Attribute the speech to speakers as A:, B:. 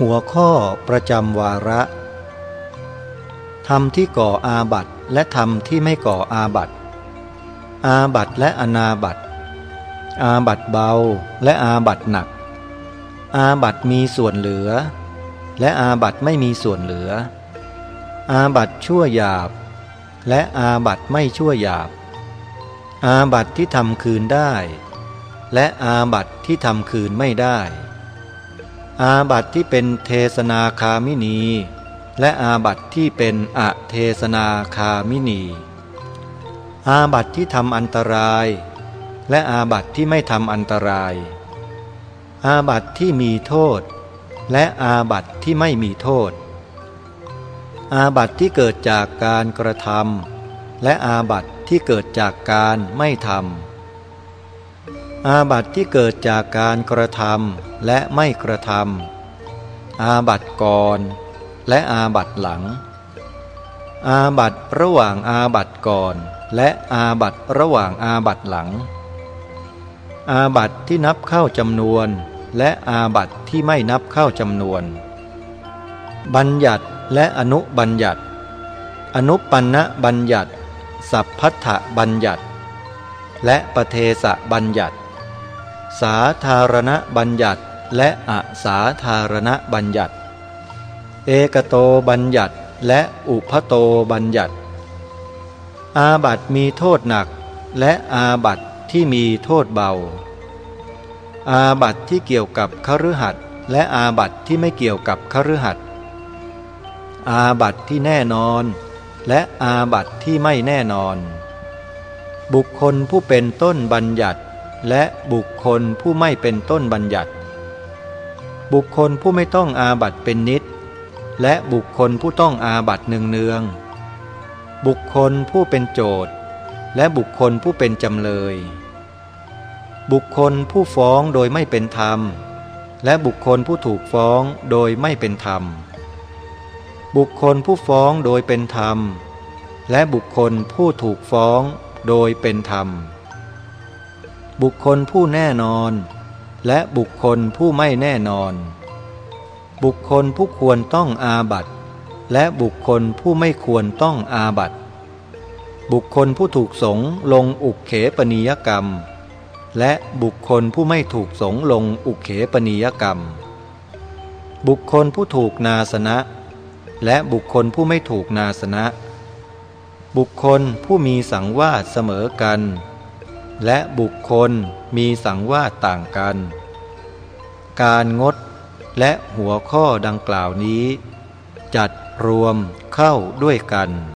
A: หัวข้อประจำวาระธรรมที่ก่ออาบัตและธรรมที่ไม่ก่ออาบัตอาบัตและอนาบัตอาบัตเบาและอาบัตหนัก อาบัตมีส่วนเหลือ และอาบัตไม่มีส่วนเหลือ อาบัตชั่วหยาบ และอาบัตไม่ชั่วหยาบ อาบัตที่ทำคืนได้ และอาบัตที่ทำคืนไม่ได้ อาบัติที่เป็นเทศนาคามินี และอาบัติที่เป็นอะเทศนาคามินี อาบัติที่ทำอันตราย และอาบัติที่ไม่ทำอันตราย อาบัติที่มีโทษ และอาบัติที่ไม่มีโทษ อาบัติที่เกิดจากการกระทำและอาบัติที่เกิดจากการไม่ทำ อาบัติที่เกิดจากการกระทำและไม่กระทำอาบัติก่อน และอาบัติหลัง อาบัติระหว่างอาบัติก่อน และอาบัติระหว่างอาบัติหลัง อาบัติที่นับเข้าจำนวน และอาบัติที่ไม่นับเข้าจำนวน บัญญัติและอนุบัญญัติ อนุปันนะบัญญัติ สัพพัทธบัญญัติและปเทสะบัญญัติ สาธารณบัญญัติและอสาธารณบัญญัติ เอกโตบัญญัติและอุพโตบัญญัติ อาบัตมีโทษหนักและอาบัตที่มีโทษเบา อาบัตที่เกี่ยวกับคฤหัสถ์และอาบัตที่ไม่เกี่ยวกับคฤหัสถ์อาบัตที่แน่นอน และอาบัตที่ไม่แน่นอน บุคคลผู้เป็นต้นบัญญัติ และบุคคลผู้ไม่เป็นต้นบัญญัติ บุคคลผู้ไม่ต้องอาบัตเป็นนิด และบุคคลผู้ต้องอาบัตเนืองๆบุคคลผู้เป็นโจทย์ และบุคคลผู้เป็นจำเลย บุคคลผู้ฟ้องโดยไม่เป็นธรรม และบุคคลผู้ถูกฟ้องโดยไม่เป็นธรรม บุคคลผู้ฟ้องโดยเป็นธรรม และบุคคลผู้ถูกฟ้องโดยเป็นธรรม บุคคลผู้แน่นอน และบุคคลผู้ไม่แน่นอน บุคคลผู้ควรต้องอาบัตและบุคคลผู้ไม่ควรต้องอาบัตบุคคลผู้ถูกสงลงอุกเขปนิยกรรม และบุคคลผู้ไม่ถูกสงลงอุกเขปนิยกรรม บุคคลผู้ถูกนาสนะ และบุคคลผู้ไม่ถูกนาสนะ บุคคลผู้มีสังวาสเสมอกัน และบุคคลมีสังวาสต่างกัน การงดและหัวข้อดังกล่าวนี้ จัดรวมเข้าด้วยกัน